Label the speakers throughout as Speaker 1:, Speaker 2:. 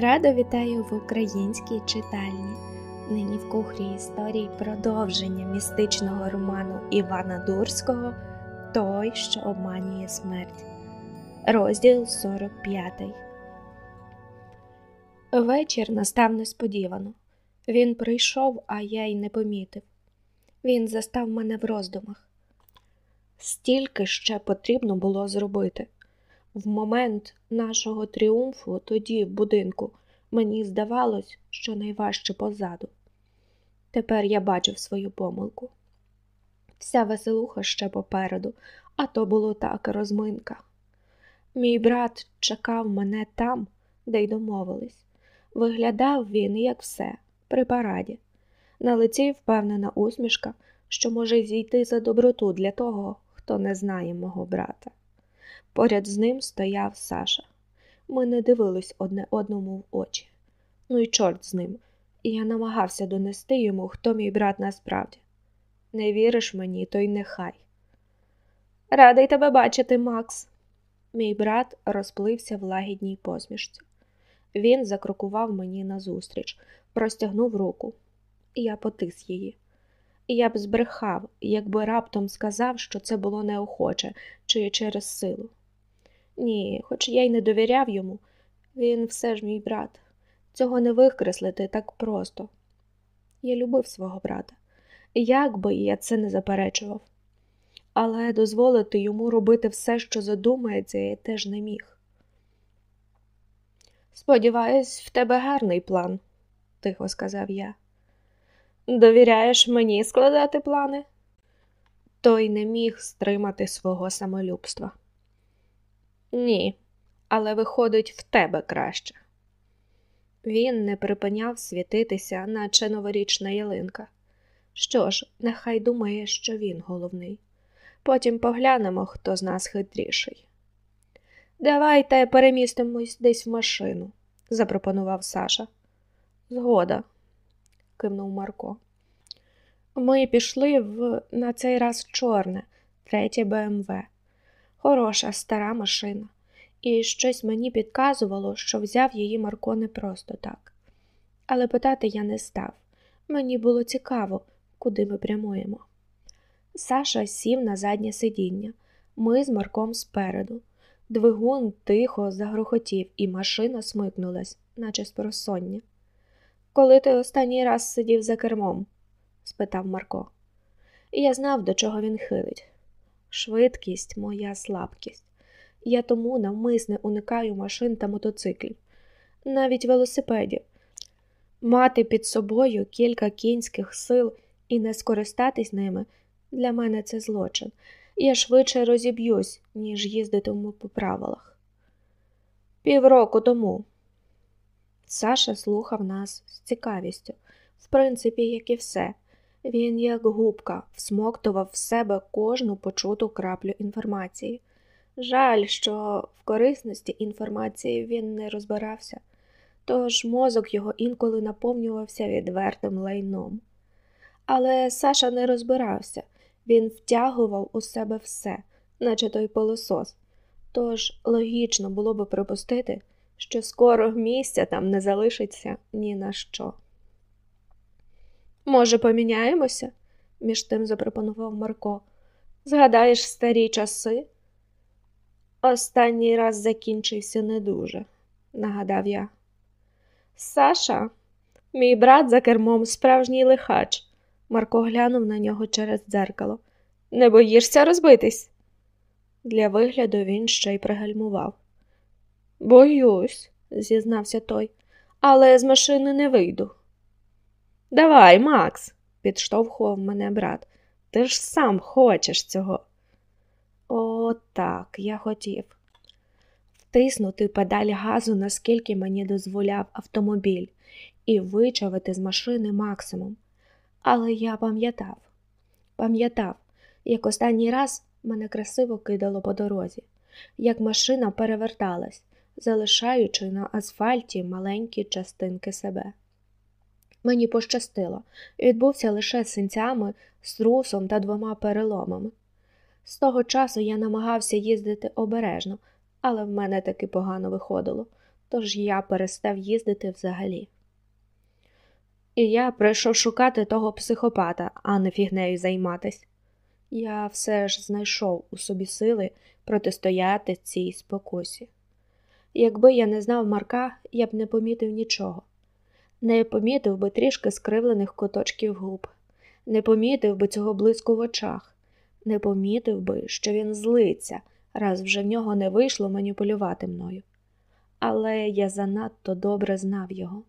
Speaker 1: Радо вітаю в українській читальні. Нині в кухні історії продовження містичного роману Івана Дурського Той, що обманює смерть. Розділ 45. Вечір настав несподівано. Він прийшов, а я й не помітив. Він застав мене в роздумах. Стільки ще потрібно було зробити. В момент нашого тріумфу тоді, в будинку, мені здавалось, що найважче позаду. Тепер я бачив свою помилку. Вся веселуха ще попереду, а то було так розминка. Мій брат чекав мене там, де й домовились. Виглядав він, як все, при параді. На лиці впевнена усмішка, що може зійти за доброту для того, хто не знає мого брата. Поряд з ним стояв Саша. Ми не дивились одне одному в очі. Ну і чорт з ним. І я намагався донести йому, хто мій брат насправді. Не віриш мені, то й нехай. Радий тебе бачити, Макс. Мій брат розплився в лагідній посмішці. Він закрокував мені назустріч, простягнув руку, я потис її. Я б збрехав, якби раптом сказав, що це було неохоче чи через силу. Ні, хоч я й не довіряв йому, він все ж мій брат. Цього не викреслити так просто. Я любив свого брата, як би я це не заперечував, але дозволити йому робити все, що задумається, я теж не міг. Сподіваюсь, в тебе гарний план, тихо сказав я. Довіряєш мені складати плани? Той не міг стримати свого самолюбства. Ні, але виходить в тебе краще. Він не припиняв світитися, наче новорічна ялинка. Що ж, нехай думає, що він головний. Потім поглянемо, хто з нас хитріший. Давайте перемістимось десь в машину, запропонував Саша. Згода, кивнув Марко. Ми пішли в на цей раз чорне, третє БМВ. Хороша стара машина, і щось мені підказувало, що взяв її Марко не просто так. Але питати я не став. Мені було цікаво, куди ми прямуємо. Саша сів на заднє сидіння, ми з Марком спереду. Двигун тихо загрохотів, і машина смикнулась, наче з просоння. Коли ти останній раз сидів за кермом? спитав Марко. Я знав, до чого він хилить. Швидкість моя слабкість. Я тому навмисне уникаю машин та мотоциклів, навіть велосипедів. Мати під собою кілька кінських сил і не скористатись ними для мене це злочин. Я швидше розіб'юсь, ніж їздитиму по правилах. Півроку тому. Саша слухав нас з цікавістю, в принципі, як і все. Він, як губка, всмоктував в себе кожну почуту краплю інформації. Жаль, що в корисності інформації він не розбирався, тож мозок його інколи наповнювався відвертим лайном. Але Саша не розбирався, він втягував у себе все, наче той пилосос, тож логічно було би припустити, що скоро місця там не залишиться ні на що. Може, поміняємося? між тим запропонував Марко. Згадаєш старі часи? Останній раз закінчився не дуже, нагадав я. Саша, мій брат за кермом справжній лихач. Марко глянув на нього через дзеркало. Не боїшся розбитись? Для вигляду він ще й пригальмував. Боюсь, зізнався той, але з машини не вийду. Давай, Макс, підштовхував мене брат. Ти ж сам хочеш цього. О, так, я хотів. Втиснути педаль газу, наскільки мені дозволяв автомобіль, і вичавити з машини максимум. Але я пам'ятав, пам'ятав, як останній раз мене красиво кидало по дорозі, як машина переверталась, залишаючи на асфальті маленькі частинки себе. Мені пощастило, відбувся лише синцями, струсом та двома переломами. З того часу я намагався їздити обережно, але в мене таки погано виходило, тож я перестав їздити взагалі. І я прийшов шукати того психопата, а не фігнею займатись. Я все ж знайшов у собі сили протистояти цій спокусі. Якби я не знав Марка, я б не помітив нічого, не помітив би трішки скривлених куточків губ, не помітив би цього блиску в очах, не помітив би, що він злиться, раз вже в нього не вийшло маніпулювати мною. Але я занадто добре знав його.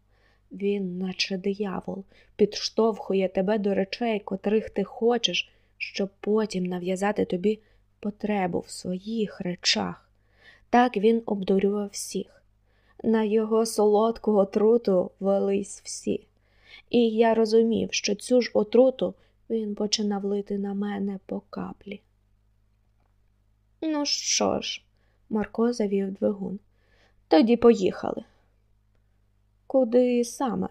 Speaker 1: Він, наче диявол, підштовхує тебе до речей, котрих ти хочеш, щоб потім нав'язати тобі потребу в своїх речах. Так він обдурював всіх. На його солодку отруту велись всі. І я розумів, що цю ж отруту він починав лити на мене по каплі. Ну що ж, Марко завів двигун. Тоді поїхали. Куди саме?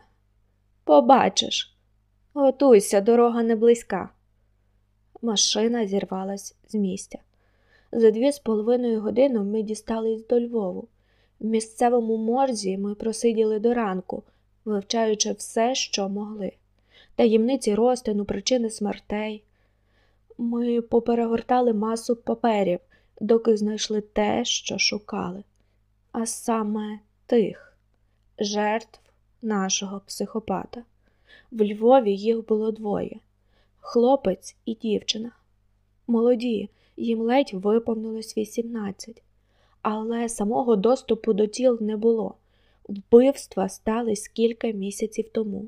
Speaker 1: Побачиш. Готуйся, дорога не близька. Машина зірвалась з місця. За дві з половиною години ми дістались до Львову. В місцевому морзі ми просиділи до ранку, вивчаючи все, що могли. Таємниці розтину, причини смертей. Ми поперегортали масу паперів, доки знайшли те, що шукали, а саме тих жертв нашого психопата. В Львові їх було двоє хлопець і дівчина. Молоді, їм ледь виповнилось 18, але самого доступу до тіл не було. Вбивства стались кілька місяців тому.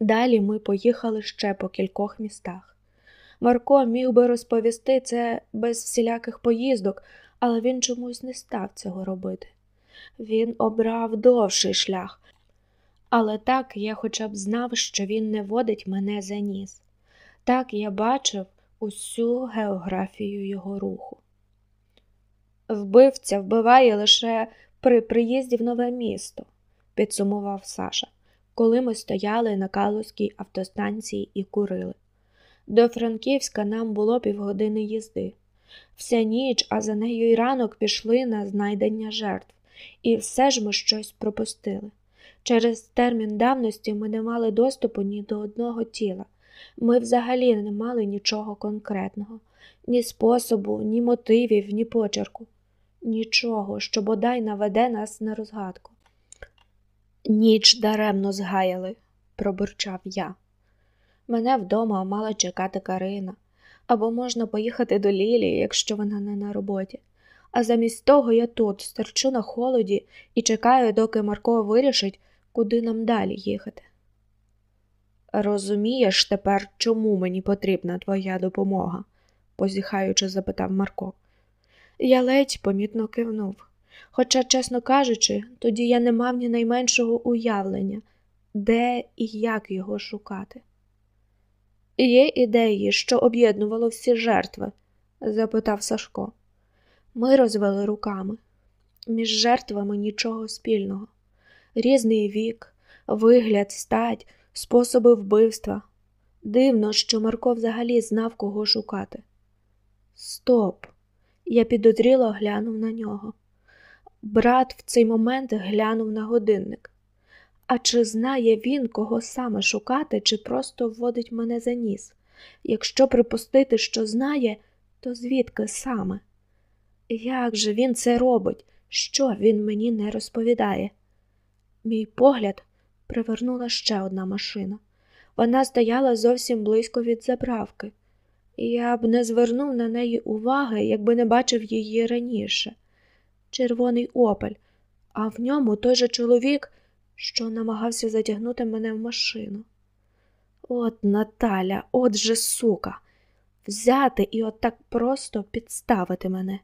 Speaker 1: Далі ми поїхали ще по кількох містах. Марко міг би розповісти це без всіляких поїздок, але він чомусь не став цього робити. Він обрав довший шлях, але так я хоча б знав, що він не водить мене за ніс. Так я бачив усю географію його руху. Вбивця вбиває лише при приїзді в нове місто, підсумував Саша, коли ми стояли на Калузькій автостанції і курили. До Франківська нам було півгодини їзди. Вся ніч, а за нею й ранок пішли на знайдення жертв, і все ж ми щось пропустили. Через термін давності ми не мали доступу ні до одного тіла. Ми взагалі не мали нічого конкретного, ні способу, ні мотивів, ні почерку, нічого, що бодай наведе нас на розгадку. Ніч даремно згаяли, пробурчав я. Мене вдома мала чекати Карина, або можна поїхати до Лілії, якщо вона не на роботі. А замість того я тут стерчу на холоді і чекаю, доки Марко вирішить, куди нам далі їхати. Розумієш тепер, чому мені потрібна твоя допомога? позіхаючи, запитав Марко. Я ледь помітно кивнув. Хоча, чесно кажучи, тоді я не мав ні найменшого уявлення, де і як його шукати. Є ідеї, що об'єднувало всі жертви? запитав Сашко. Ми розвели руками. Між жертвами нічого спільного. Різний вік, вигляд, стать, способи вбивства. Дивно, що Марко взагалі знав, кого шукати. Стоп! Я підозріло глянув на нього. Брат в цей момент глянув на годинник. А чи знає він, кого саме шукати, чи просто вводить мене за ніс? Якщо припустити, що знає, то звідки саме? Як же він це робить? Що він мені не розповідає? Мій погляд привернула ще одна машина. Вона стояла зовсім близько від заправки. Я б не звернув на неї уваги, якби не бачив її раніше. Червоний опель, а в ньому той же чоловік, що намагався затягнути мене в машину. От Наталя, от же сука, взяти і от так просто підставити мене.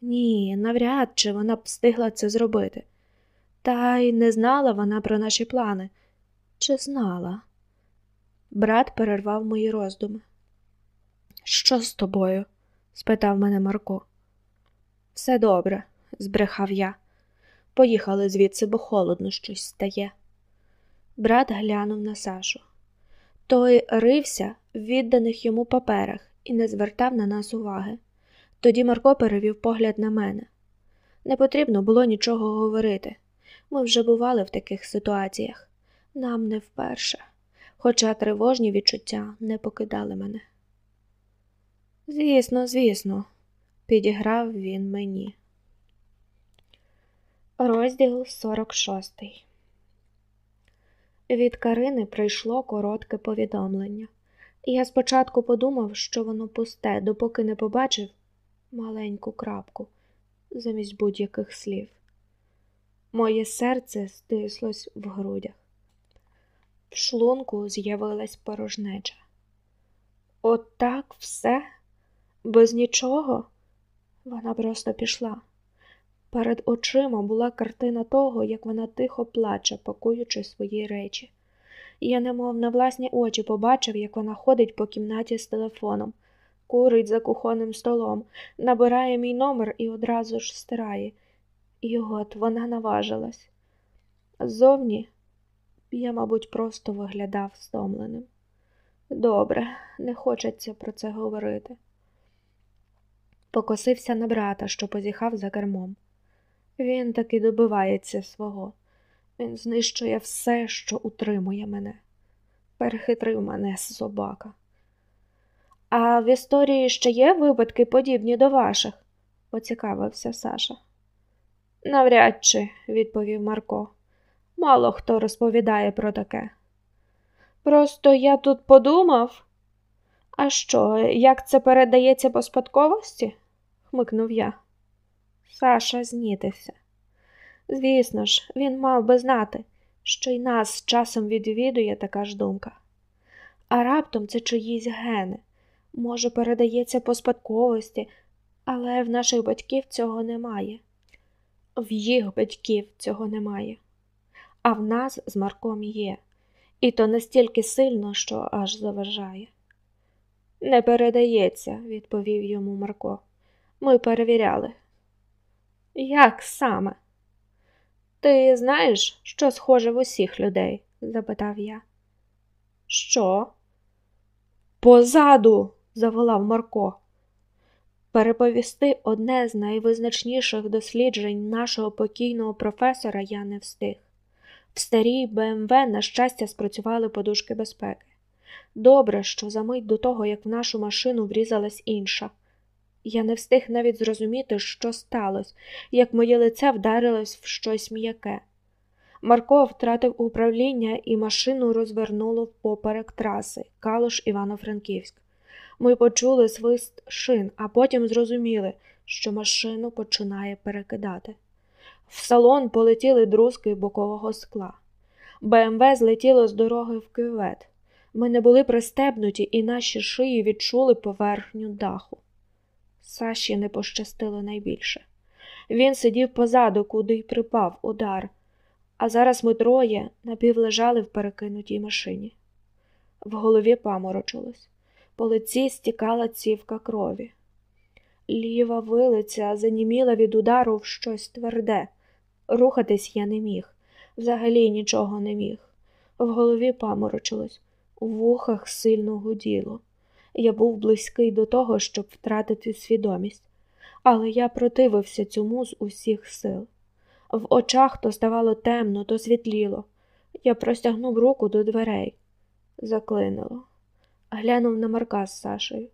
Speaker 1: Ні, навряд чи вона б встигла це зробити. Та й не знала вона про наші плани. Чи знала? Брат перервав мої роздуми. Що з тобою? спитав мене Марко. Все добре, збрехав я. Поїхали звідси, бо холодно щось стає. Брат глянув на Сашу. Той рився в відданих йому паперах і не звертав на нас уваги. Тоді Марко перевів погляд на мене. Не потрібно було нічого говорити. Ми вже бували в таких ситуаціях, нам не вперше, хоча тривожні відчуття не покидали мене. Звісно, звісно, підіграв він мені. Розділ 46 Від Карини прийшло коротке повідомлення. Я спочатку подумав, що воно пусте, допоки не побачив маленьку крапку замість будь-яких слів. Моє серце стислось в грудях. В шлунку з'явилась порожнеча. Отак От все, без нічого. Вона просто пішла. Перед очима була картина того, як вона тихо плаче, пакуючи свої речі. Я, немов на власні очі, побачив, як вона ходить по кімнаті з телефоном, курить за кухонним столом, набирає мій номер і одразу ж стирає. І от вона наважилась. Ззовні я, мабуть, просто виглядав стомленим. Добре, не хочеться про це говорити. Покосився на брата, що позіхав за кермом. Він таки добивається свого. Він знищує все, що утримує мене. Перехитрив мене собака. А в історії ще є випадки, подібні до ваших? поцікавився Саша. Навряд чи, відповів Марко. Мало хто розповідає про таке. Просто я тут подумав. А що, як це передається по спадковості? Хмикнув я. Саша знітився. Звісно ж, він мав би знати, що й нас часом відвідує така ж думка. А раптом це чиїсь гени, може, передається по спадковості, але в наших батьків цього немає. В їх батьків цього немає, а в нас з Марком є, і то настільки сильно, що аж заважає. Не передається, відповів йому Марко. Ми перевіряли. Як саме? Ти знаєш, що схоже в усіх людей? запитав я. Що? Позаду, заволав Марко. Переповісти одне з найвизначніших досліджень нашого покійного професора я не встиг. В старій БМВ, на щастя, спрацювали подушки безпеки. Добре, що за мить до того, як в нашу машину врізалась інша. Я не встиг навіть зрозуміти, що сталося, як моє лице вдарилось в щось м'яке. Марко втратив управління і машину розвернуло впоперек траси Калуш Івано-Франківськ. Ми почули свист шин, а потім зрозуміли, що машину починає перекидати. В салон полетіли друзки бокового скла. БМВ злетіло з дороги в кювет. Ми не були пристебнуті, і наші шиї відчули поверхню даху. Саші не пощастило найбільше. Він сидів позаду, куди й припав удар, а зараз ми троє напівлежали в перекинутій машині. В голові паморочилось, по лиці стікала цівка крові. Ліва вилиця заніміла від удару в щось тверде. Рухатись я не міг, взагалі нічого не міг. В голові паморочилось, у вухах сильно гуділо. Я був близький до того, щоб втратити свідомість, але я противився цьому з усіх сил. В очах то ставало темно, то світліло. Я простягнув руку до дверей. Заклинило. Глянув на Марка з Сашею.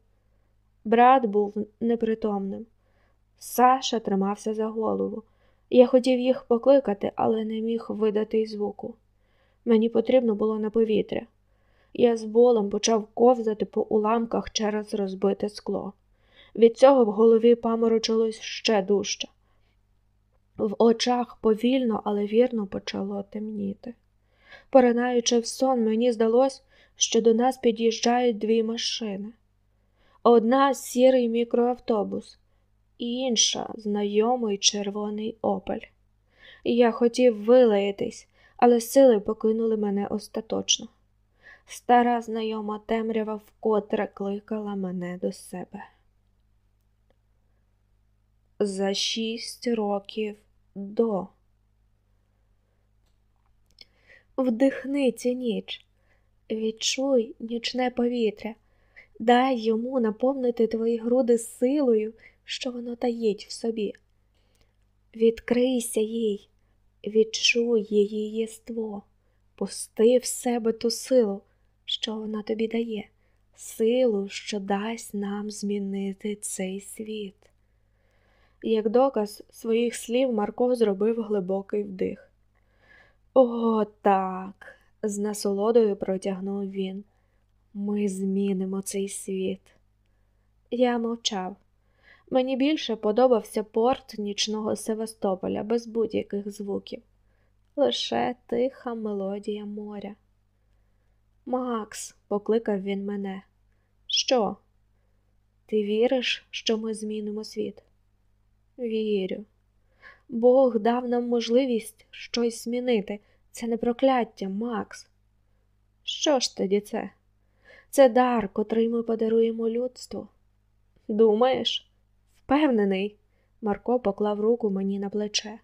Speaker 1: Брат був непритомним. Саша тримався за голову. Я хотів їх покликати, але не міг видати й звуку. Мені потрібно було на повітря. Я з болем почав ковзати по уламках через розбите скло. Від цього в голові паморочилось ще дужче. В очах повільно, але вірно почало темніти. Поринаючи в сон, мені здалось, що до нас під'їжджають дві машини. Одна сірий мікроавтобус, інша знайомий червоний опель. Я хотів вилаятись, але сили покинули мене остаточно. Стара знайома темрява вкотре кликала мене до себе. За шість років до. Вдихни цю ніч, відчуй нічне повітря, дай йому наповнити твої груди силою, що воно таїть в собі. Відкрийся їй, відчуй її єство, пусти в себе ту силу, що вона тобі дає, силу, що дасть нам змінити цей світ. Як доказ своїх слів Марко зробив глибокий вдих. О, так, з насолодою протягнув він. Ми змінимо цей світ. Я мовчав. Мені більше подобався порт нічного Севастополя без будь-яких звуків, лише тиха мелодія моря. Макс, покликав він мене. Що? Ти віриш, що ми змінимо світ? Вірю. Бог дав нам можливість щось змінити. Це не прокляття, Макс. Що ж тоді це? Це дар, котрий ми подаруємо людству. Думаєш? Впевнений, Марко поклав руку мені на плече.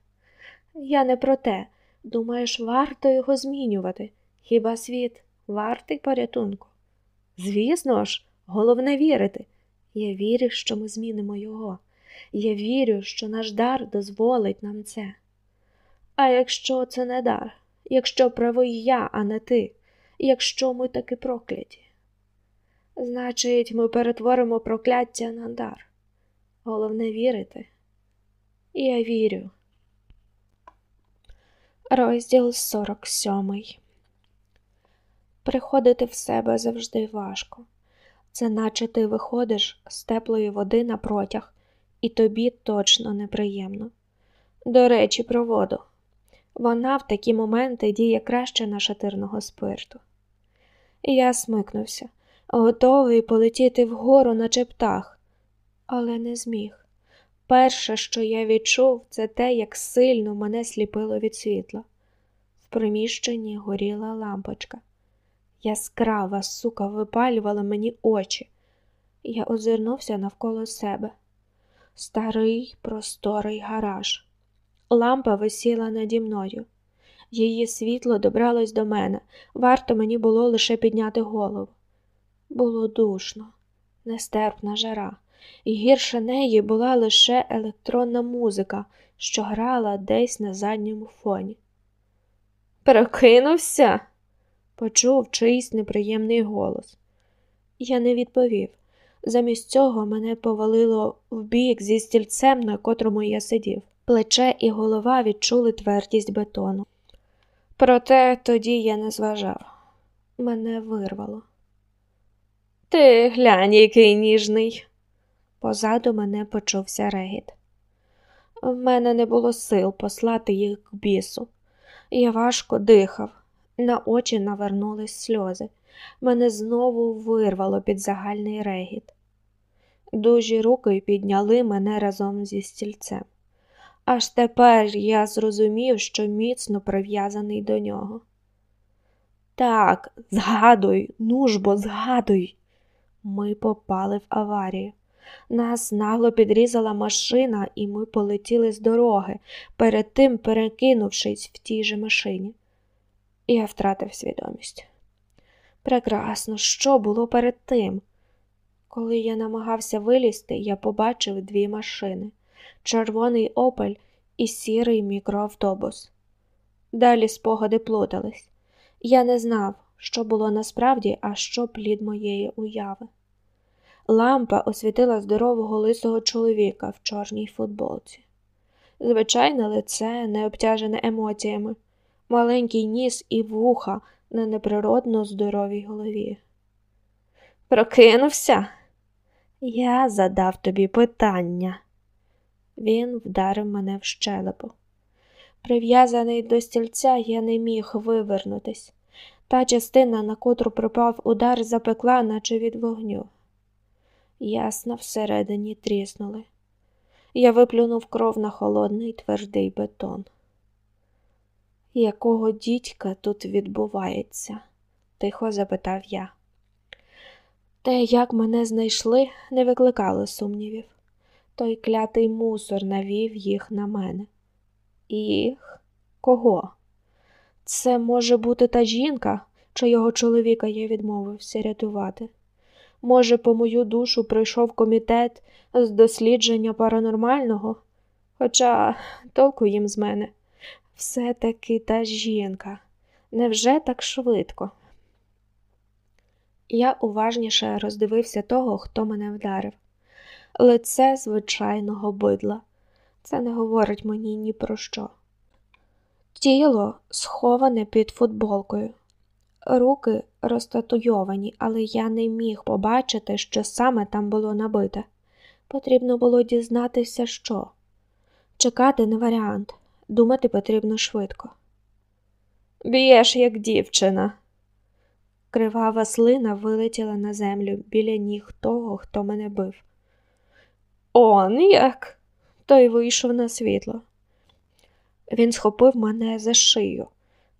Speaker 1: Я не про те. Думаєш, варто його змінювати? Хіба світ вартий порятунку? Звісно ж, головне вірити. Я вірю, що ми змінимо його. Я вірю, що наш дар дозволить нам це. А якщо це не дар, якщо правий я, а не ти, якщо ми таки прокляті, значить, ми перетворимо прокляття на дар. Головне вірити. Я вірю. Розділ 47 Приходити в себе завжди важко. Це наче ти виходиш з теплої води на протяг, і тобі точно неприємно. До речі, про воду. Вона в такі моменти діє краще нашатирного спирту. Я смикнувся, готовий полетіти вгору, наче птах, але не зміг. Перше, що я відчув, це те, як сильно мене сліпило від світла. В приміщенні горіла лампочка. Яскрава сука випалювала мені очі. Я озирнувся навколо себе. Старий просторий гараж. Лампа висіла наді мною. Її світло добралось до мене, варто мені було лише підняти голову. Було душно, нестерпна жара, і гірше неї була лише електронна музика, що грала десь на задньому фоні. Прокинувся? Почув чийсь неприємний голос. Я не відповів. Замість цього мене повалило вбік зі стільцем, на котрому я сидів. Плече і голова відчули твердість бетону. Проте тоді я не зважав. Мене вирвало. Ти глянь, який ніжний. Позаду мене почувся регіт. В мене не було сил послати їх к бісу. Я важко дихав, на очі навернулись сльози. Мене знову вирвало під загальний регіт. Дужі руки підняли мене разом зі стільцем. Аж тепер я зрозумів, що міцно прив'язаний до нього. Так, згадуй, ну ж бо згадуй. Ми попали в аварію. Нас нагло підрізала машина, і ми полетіли з дороги, перед тим перекинувшись в тій же машині. Я втратив свідомість. Прекрасно, що було перед тим? Коли я намагався вилізти, я побачив дві машини червоний опель і сірий мікроавтобус. Далі спогади плутались. Я не знав, що було насправді, а що плід моєї уяви. Лампа освітила здорового лисого чоловіка в чорній футболці. Звичайне лице, не обтяжене емоціями, маленький ніс і вуха на неприродно здоровій голові. Прокинувся? Я задав тобі питання. Він вдарив мене в щелепу. Прив'язаний до стільця, я не міг вивернутись. Та частина, на котру припав удар, запекла, наче від вогню. Ясно всередині тріснули. Я виплюнув кров на холодний твердий бетон. Якого дідька тут відбувається? тихо запитав я. Те, як мене знайшли, не викликало сумнівів. Той клятий мусор навів їх на мене. Їх? Кого? Це може бути та жінка, чийого чоловіка я відмовився рятувати. Може, по мою душу прийшов комітет з дослідження паранормального? Хоча толку їм з мене. Все таки та жінка. Невже так швидко? Я уважніше роздивився того, хто мене вдарив. Лице звичайного бидла. Це не говорить мені ні про що. Тіло сховане під футболкою, руки розтатуйовані, але я не міг побачити, що саме там було набите. Потрібно було дізнатися, що. Чекати не варіант, думати потрібно швидко. Б'єш, як дівчина. Кривава слина вилетіла на землю біля ніг того, хто мене бив. Он як? Той вийшов на світло. Він схопив мене за шию.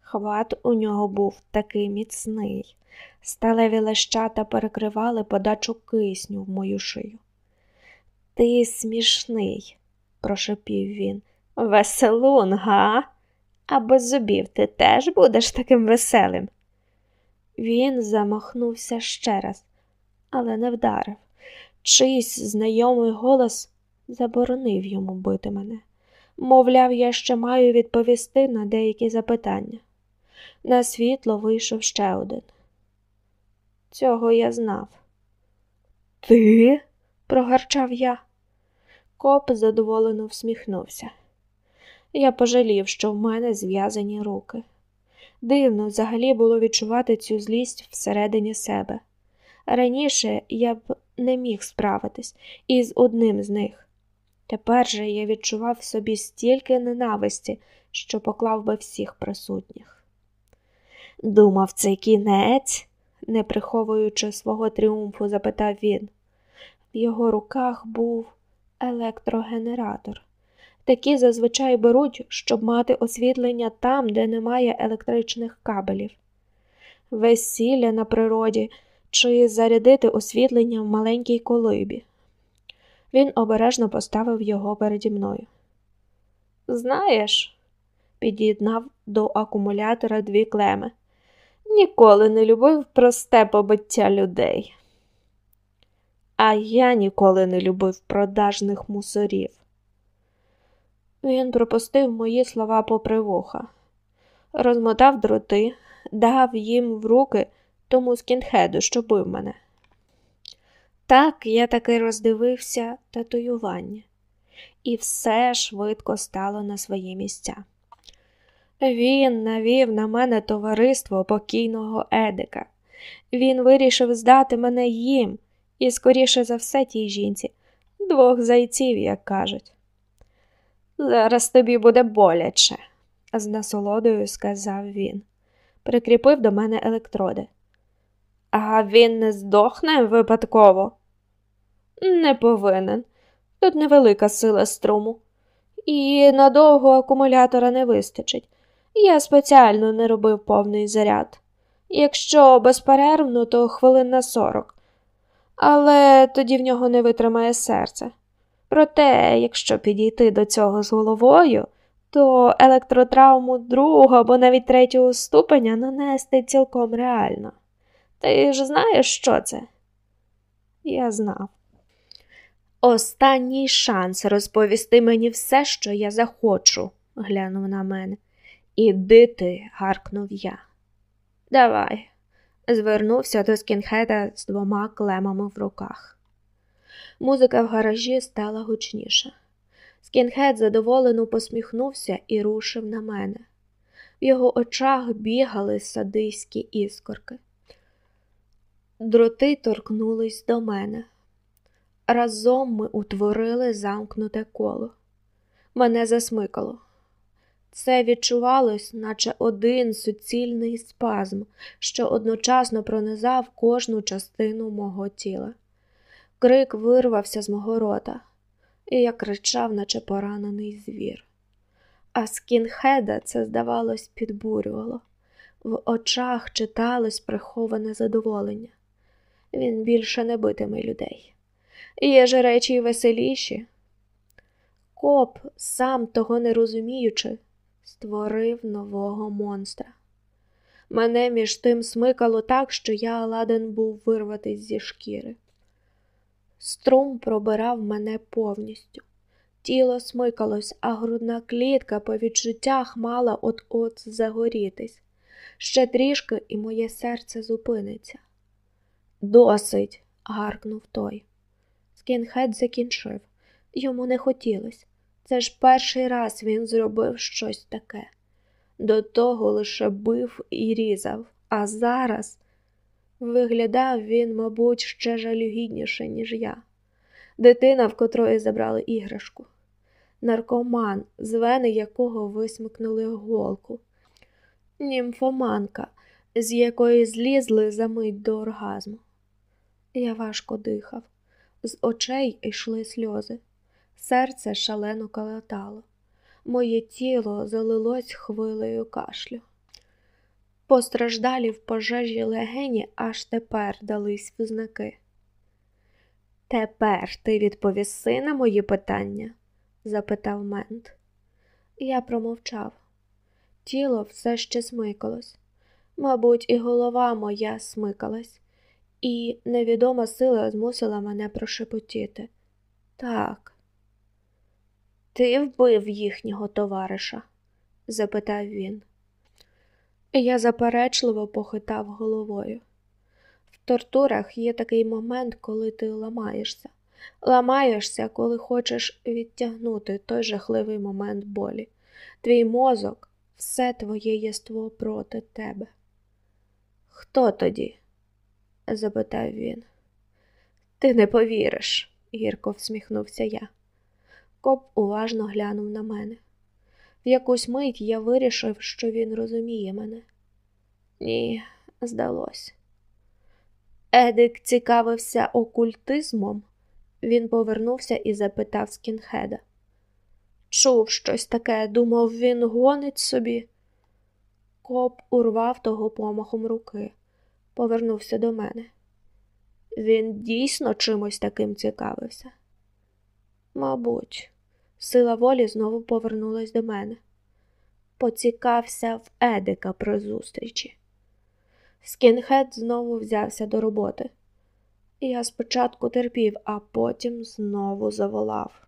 Speaker 1: Хват у нього був такий міцний. Сталеві лещата перекривали подачу кисню в мою шию. Ти смішний, прошепів він. Веселун, га? А без зубів ти теж будеш таким веселим. Він замахнувся ще раз, але не вдарив. Чийсь знайомий голос заборонив йому бити мене. Мовляв, я ще маю відповісти на деякі запитання. На світло вийшов ще один. Цього я знав. Ти? прогарчав я. Коп задоволено всміхнувся. Я пожалів, що в мене зв'язані руки. Дивно взагалі було відчувати цю злість всередині себе. Раніше я б не міг справитись із одним з них. Тепер же я відчував в собі стільки ненависті, що поклав би всіх присутніх. Думав, це кінець, не приховуючи свого тріумфу, запитав він. В його руках був електрогенератор. Такі зазвичай беруть, щоб мати освітлення там, де немає електричних кабелів. Весілля на природі чи зарядити освітлення в маленькій колибі. Він обережно поставив його переді мною. Знаєш, під'єднав до акумулятора дві клеми. Ніколи не любив просте побиття людей. А я ніколи не любив продажних мусорів. Він пропустив мої слова попри вуха, розмотав дроти, дав їм в руки тому скінхеду, що бив мене. Так я таки роздивився татуювання, і все швидко стало на свої місця. Він навів на мене товариство покійного Едика. Він вирішив здати мене їм і, скоріше за все, тій жінці, двох зайців, як кажуть. Зараз тобі буде боляче, з насолодою сказав він, прикріпив до мене електроди. А він не здохне випадково? Не повинен. Тут невелика сила струму, і надовго акумулятора не вистачить. Я спеціально не робив повний заряд. Якщо безперервно, то хвилин на сорок, але тоді в нього не витримає серце. Проте, якщо підійти до цього з головою, то електротравму другого або навіть третього ступеня нанести цілком реально. Ти ж знаєш, що це? Я знав. Останній шанс розповісти мені все, що я захочу, глянув на мене. Іди ти, гаркнув я. Давай, звернувся до скінхеда з двома клемами в руках. Музика в гаражі стала гучніша. Скінхед задоволено посміхнувся і рушив на мене. В його очах бігали садиські іскорки. Дроти торкнулись до мене. Разом ми утворили замкнуте коло. Мене засмикало. Це відчувалось, наче один суцільний спазм, що одночасно пронизав кожну частину мого тіла. Крик вирвався з мого рота, і я кричав, наче поранений звір. А скінхеда це, здавалось, підбурювало. В очах читалось приховане задоволення. Він більше не битиме людей. Є ж речі й веселіші. Коп, сам того не розуміючи, створив нового монстра. Мене між тим смикало так, що я ладен був вирватись зі шкіри. Струм пробирав мене повністю. Тіло смикалось, а грудна клітка по відчуттях мала от-от загорітись. Ще трішки, і моє серце зупиниться. Досить, гаркнув той. Скінхед закінчив. Йому не хотілося. Це ж перший раз він зробив щось таке. До того лише бив і різав, а зараз виглядав він, мабуть, ще жалюгідніше, ніж я. Дитина, в котрої забрали іграшку, наркоман, з вени якого висмикнули голку, німфоманка, з якої злізли за мить до оргазму. Я важко дихав, з очей йшли сльози, серце шалено калатало, моє тіло залилось хвилею кашлю. Постраждалі в пожежі легені аж тепер дались в знаки. Тепер ти відповіси на мої питання? запитав мент. Я промовчав. Тіло все ще смикалось. Мабуть, і голова моя смикалась, і невідома сила змусила мене прошепотіти. Так, ти вбив їхнього товариша? запитав він. Я заперечливо похитав головою. В тортурах є такий момент, коли ти ламаєшся. Ламаєшся, коли хочеш відтягнути той жахливий момент болі. Твій мозок, все твоє єство проти тебе. Хто тоді? запитав він. Ти не повіриш, гірко всміхнувся я. Коп уважно глянув на мене. В якусь мить я вирішив, що він розуміє мене. Ні, здалось. Едик цікавився окультизмом. Він повернувся і запитав скінхеда. Чув щось таке, думав, він гонить собі. Коп урвав того помахом руки, повернувся до мене. Він дійсно чимось таким цікавився. Мабуть, сила волі знову повернулась до мене. Поцікався в Едика при зустрічі. Скінхед знову взявся до роботи. Я спочатку терпів, а потім знову заволав.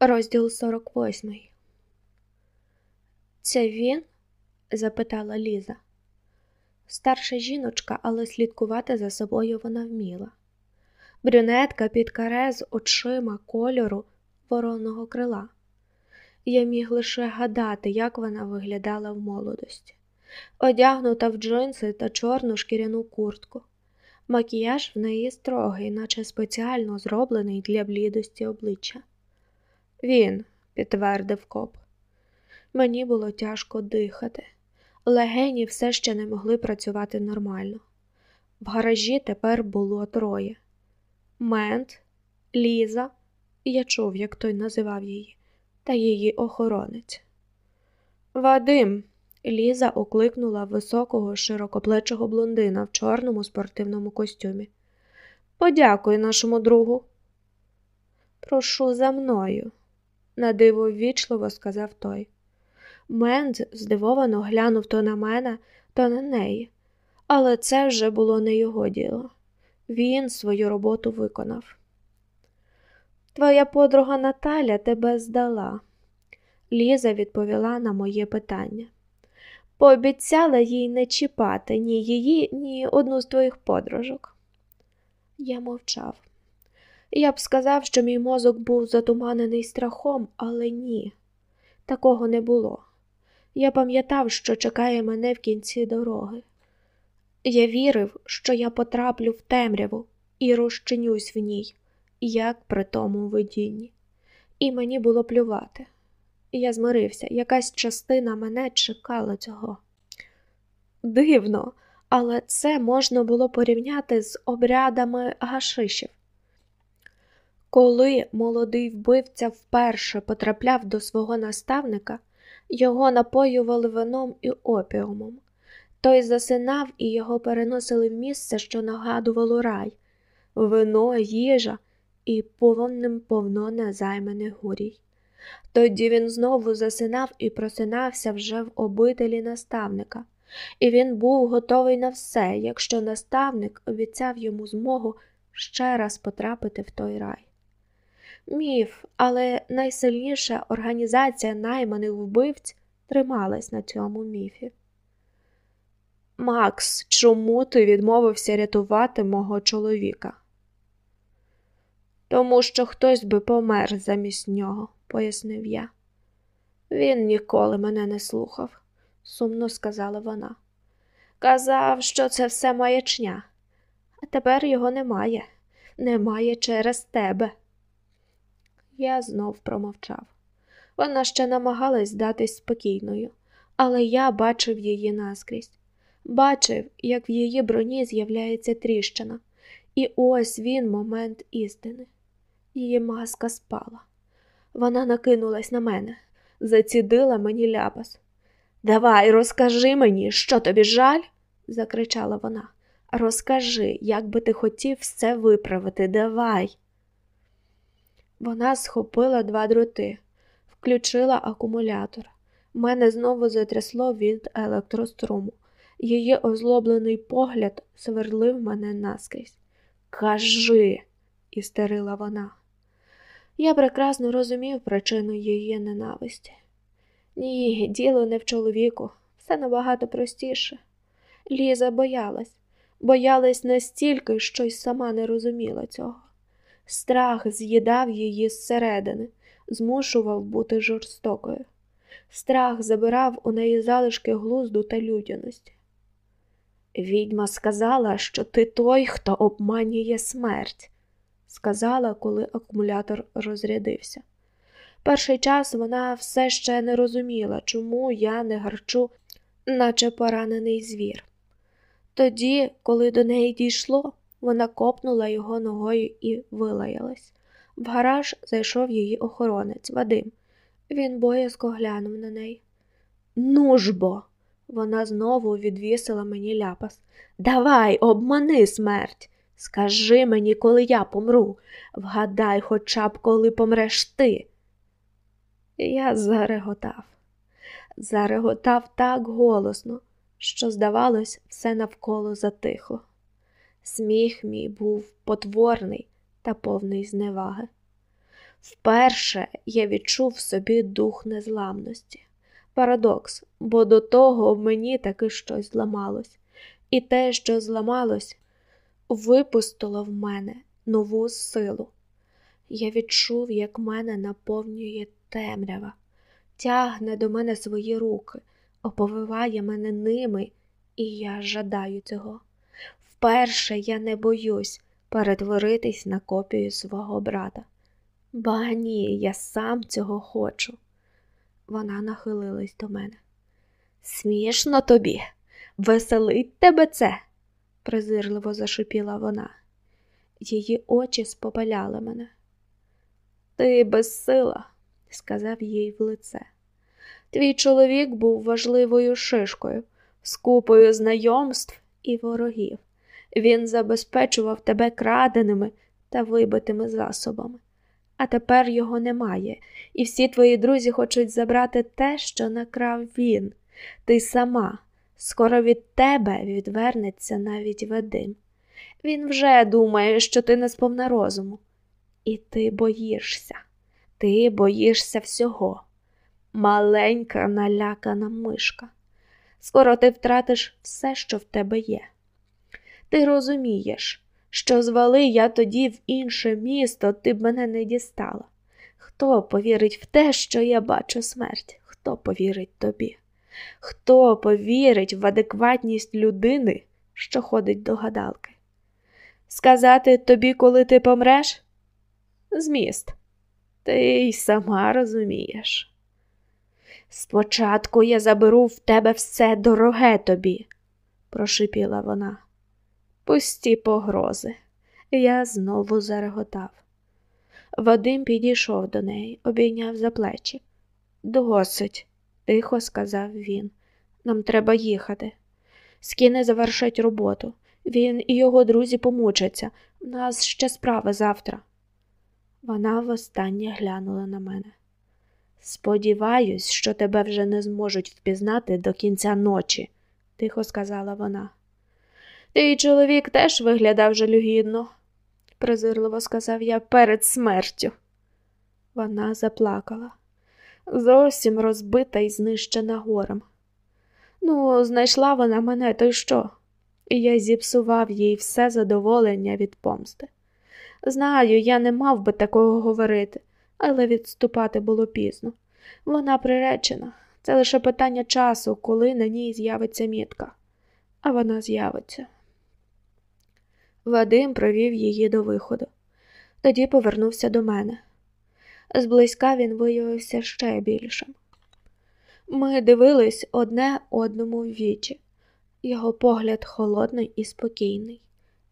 Speaker 1: Розділ 48 Це він? запитала Ліза. Старша жіночка, але слідкувати за собою вона вміла. Брюнетка під каре з очима кольору воронного крила. Я міг лише гадати, як вона виглядала в молодості, одягнута в джинси та чорну шкіряну куртку. Макіяж в неї строгий, наче спеціально зроблений для блідості обличчя. Він, підтвердив коп. Мені було тяжко дихати. Легені все ще не могли працювати нормально. В гаражі тепер було троє Мент, Ліза, я чув, як той називав її, та її охоронець. Вадим, Ліза окликнула високого, широкоплечого блондина в чорному спортивному костюмі. Подякуй нашому другу. Прошу за мною, надиво ввічливо сказав той. Мент здивовано глянув то на мене, то на неї, але це вже було не його діло. Він свою роботу виконав. Твоя подруга Наталя тебе здала, Ліза відповіла на моє питання. Пообіцяла їй не чіпати ні її, ні одну з твоїх подружок. Я мовчав. Я б сказав, що мій мозок був затуманений страхом, але ні, такого не було. Я пам'ятав, що чекає мене в кінці дороги. Я вірив, що я потраплю в темряву і розчинюсь в ній, як при тому видінні. І мені було плювати. Я змирився, якась частина мене чекала цього. Дивно, але це можна було порівняти з обрядами гашишів. Коли молодий вбивця вперше потрапляв до свого наставника, його напоювали вином і опіумом. Той засинав і його переносили в місце, що нагадувало рай, вино, їжа і повним повно незайманих гурій. Тоді він знову засинав і просинався вже в обителі наставника, і він був готовий на все, якщо наставник обіцяв йому змогу ще раз потрапити в той рай. Міф, але найсильніша організація найманих вбивць трималась на цьому міфі. Макс, чому ти відмовився рятувати мого чоловіка? Тому що хтось би помер замість нього, пояснив я. Він ніколи мене не слухав, сумно сказала вона. Казав, що це все маячня, а тепер його немає, немає через тебе. Я знов промовчав. Вона ще намагалась здатись спокійною, але я бачив її наскрізь. Бачив, як в її броні з'являється тріщина, і ось він момент істини. Її маска спала. Вона накинулась на мене, зацідила мені ляпас. Давай, розкажи мені, що тобі жаль? закричала вона. Розкажи, як би ти хотів все виправити, давай. Вона схопила два дроти, включила акумулятор. Мене знову затрясло від електроструму. Її озлоблений погляд сверлив мене наскрізь. Кажи, істерила вона. Я прекрасно розумів причину її ненависті. Ні, діло не в чоловіку, все набагато простіше. Ліза боялась, боялась настільки, що й сама не розуміла цього. Страх з'їдав її зсередини, змушував бути жорстокою. Страх забирав у неї залишки глузду та людяності. Відьма сказала, що ти той, хто обманює смерть, сказала, коли акумулятор розрядився. Перший час вона все ще не розуміла, чому я не гарчу, наче поранений звір. Тоді, коли до неї дійшло, вона копнула його ногою і вилаялась. В гараж зайшов її охоронець Вадим. Він боязко глянув на неї. Ну ж бо! Вона знову відвісила мені ляпас. Давай, обмани смерть. Скажи мені, коли я помру. Вгадай, хоча б коли помреш ти. Я зареготав. Зареготав так голосно, що, здавалось, все навколо затихло. Сміх мій був потворний та повний зневаги. Вперше я відчув в собі дух незламності. Парадокс, бо до того мені таки щось зламалось, і те, що зламалось, випустило в мене нову силу. Я відчув, як мене наповнює темрява, тягне до мене свої руки, оповиває мене ними, і я жадаю цього. Вперше я не боюсь перетворитись на копію свого брата. Ба ні, я сам цього хочу. Вона нахилилась до мене. Смішно тобі, веселить тебе це, презирливо зашипіла вона. Її очі спопаляли мене. Ти безсила, сказав їй в лице. Твій чоловік був важливою шишкою, скупою знайомств і ворогів. Він забезпечував тебе краденими та вибитими засобами. А тепер його немає, і всі твої друзі хочуть забрати те, що накрав він. Ти сама, скоро від тебе відвернеться навіть Вадим. Він вже думає, що ти не сповна розуму. І ти боїшся, ти боїшся всього. Маленька налякана мишка. Скоро ти втратиш все, що в тебе є. Ти розумієш, що звали я тоді в інше місто, ти б мене не дістала. Хто повірить в те, що я бачу смерть? Хто повірить тобі? Хто повірить в адекватність людини, що ходить до гадалки? Сказати тобі, коли ти помреш? Зміст, ти й сама розумієш. Спочатку я заберу в тебе все дороге тобі, прошипіла вона. Пусті погрози. Я знову зареготав. Вадим підійшов до неї, обійняв за плечі. Досить, тихо сказав він. Нам треба їхати. Скіни завершать роботу. Він і його друзі помучаться. У нас ще справа завтра. Вона востаннє глянула на мене. Сподіваюсь, що тебе вже не зможуть впізнати до кінця ночі, тихо сказала вона. Твій чоловік теж виглядав жалюгідно, презирливо сказав я перед смертю. Вона заплакала, зовсім розбита і знищена горем. Ну, знайшла вона мене, то й що? І я зіпсував їй все задоволення від помсти. Знаю, я не мав би такого говорити, але відступати було пізно. Вона приречена, це лише питання часу, коли на ній з'явиться мітка, а вона з'явиться. Вадим провів її до виходу, тоді повернувся до мене. Зблизька він виявився ще більшим. Ми дивились одне одному в вічі, його погляд холодний і спокійний,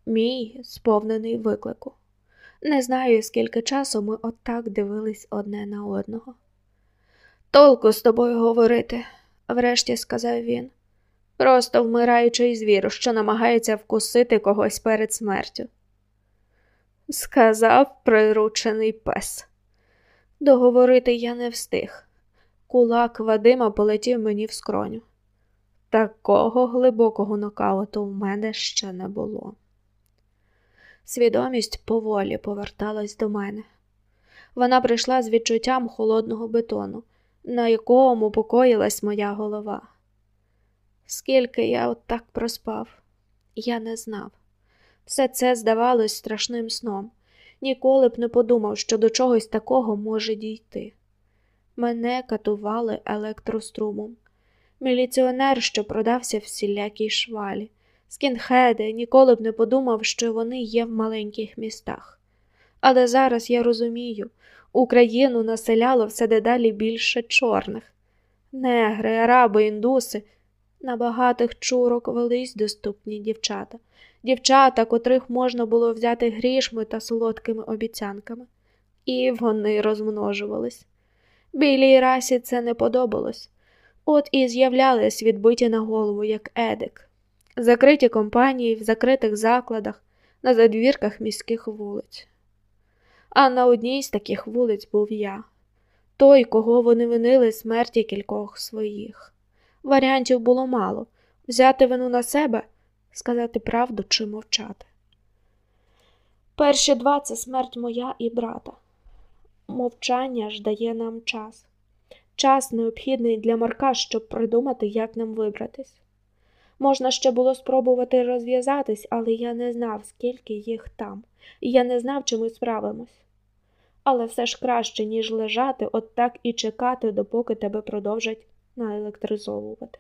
Speaker 1: мій сповнений виклику. Не знаю, скільки часу ми отак дивились одне на одного. Толку з тобою говорити, врешті сказав він. Просто вмираючий звір, що намагається вкусити когось перед смертю. Сказав приручений пес. Договорити я не встиг. Кулак Вадима полетів мені в скроню. Такого глибокого нокауту в мене ще не було. Свідомість поволі поверталась до мене. Вона прийшла з відчуттям холодного бетону, на якому покоїлась моя голова. Скільки я от так проспав, я не знав. Все це здавалось страшним сном. Ніколи б не подумав, що до чогось такого може дійти. Мене катували електрострумом. Міліціонер, що продався всілякій швалі, скінхеди, ніколи б не подумав, що вони є в маленьких містах. Але зараз я розумію, Україну населяло все дедалі більше чорних. Негри, араби, індуси. На багатих чурок велись доступні дівчата, дівчата, котрих можна було взяти грішми та солодкими обіцянками, і вони розмножувались. Білій расі це не подобалось. От і з'являлись відбиті на голову, як едик, закриті компанії в закритих закладах, на задвірках міських вулиць. А на одній з таких вулиць був я, той, кого вони винили смерті кількох своїх. Варіантів було мало взяти вину на себе, сказати правду чи мовчати. Перші два це смерть моя і брата. Мовчання ж дає нам час, час необхідний для Марка, щоб придумати, як нам вибратись. Можна ще було спробувати розв'язатись, але я не знав, скільки їх там, і я не знав, чи ми справимось. Але все ж краще, ніж лежати от так і чекати, допоки тебе продовжать наелектризовувати.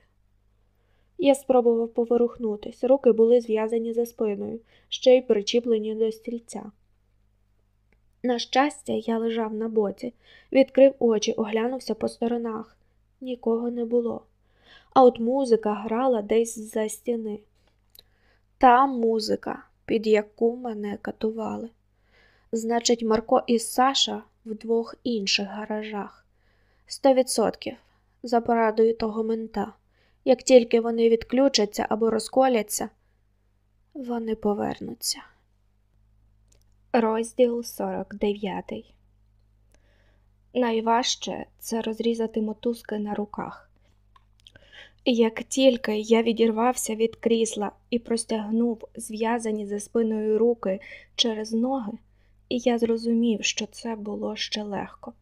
Speaker 1: Я спробував поворухнутись, руки були зв'язані за спиною, ще й причіплені до стільця. На щастя, я лежав на боці, відкрив очі, оглянувся по сторонах. Нікого не було. А от музика грала десь за стіни. Та музика, під яку мене катували. Значить, Марко і Саша в двох інших гаражах. Сто відсотків, за порадою того мента. Як тільки вони відключаться або розколяться, вони повернуться. Розділ 49 Найважче це розрізати мотузки на руках. Як тільки я відірвався від крісла і простягнув зв'язані за спиною руки через ноги, і я зрозумів, що це було ще легко.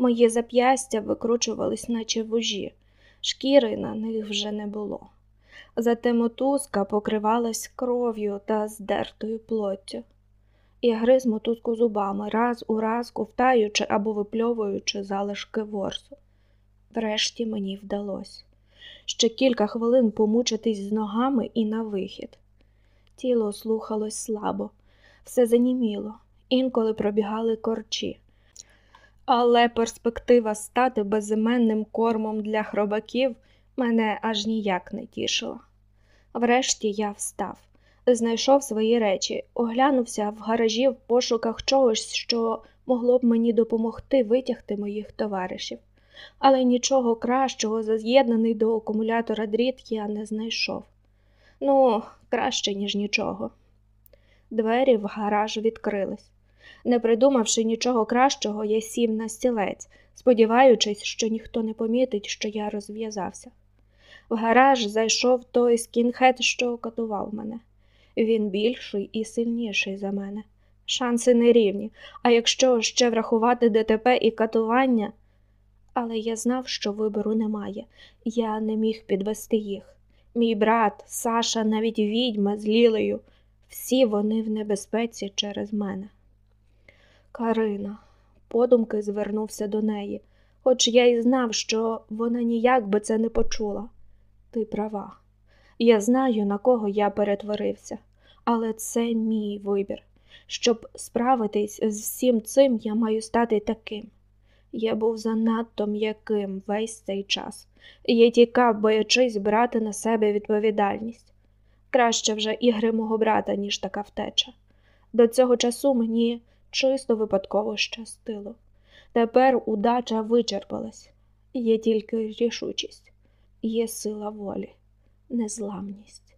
Speaker 1: Мої зап'ястя викручувались, наче вужі, шкіри на них вже не було. Зате мотузка покривалась кров'ю та здертою плоттю і гриз мотузку зубами, раз у раз ковтаючи або випльовуючи залишки ворсу. Врешті мені вдалося ще кілька хвилин помучитись з ногами і на вихід. Тіло слухалось слабо, все заніміло, інколи пробігали корчі. Але перспектива стати безіменним кормом для хробаків мене аж ніяк не тішила. Врешті я встав знайшов свої речі, оглянувся в гаражі в пошуках чогось, що могло б мені допомогти витягти моїх товаришів, але нічого кращого за з'єднаний до акумулятора дріт я не знайшов. Ну, краще, ніж нічого. Двері в гараж відкрились. Не придумавши нічого кращого, я сів на стілець, сподіваючись, що ніхто не помітить, що я розв'язався. В гараж зайшов той скінхет, що катував мене. Він більший і сильніший за мене, Шанси нерівні, а якщо ще врахувати ДТП і катування. Але я знав, що вибору немає, я не міг підвести їх. Мій брат, Саша, навіть відьма з Лілею, всі вони в небезпеці через мене. Карина, подумки звернувся до неї, хоч я й знав, що вона ніяк би це не почула. Ти права. Я знаю, на кого я перетворився, але це мій вибір. Щоб справитись з всім цим, я маю стати таким. Я був занадто м'яким весь цей час, я тікав, боячись брати на себе відповідальність. Краще вже ігри мого брата, ніж така втеча. До цього часу мені чисто випадково щастило. Тепер удача вичерпалась, є тільки рішучість, є сила волі, незламність.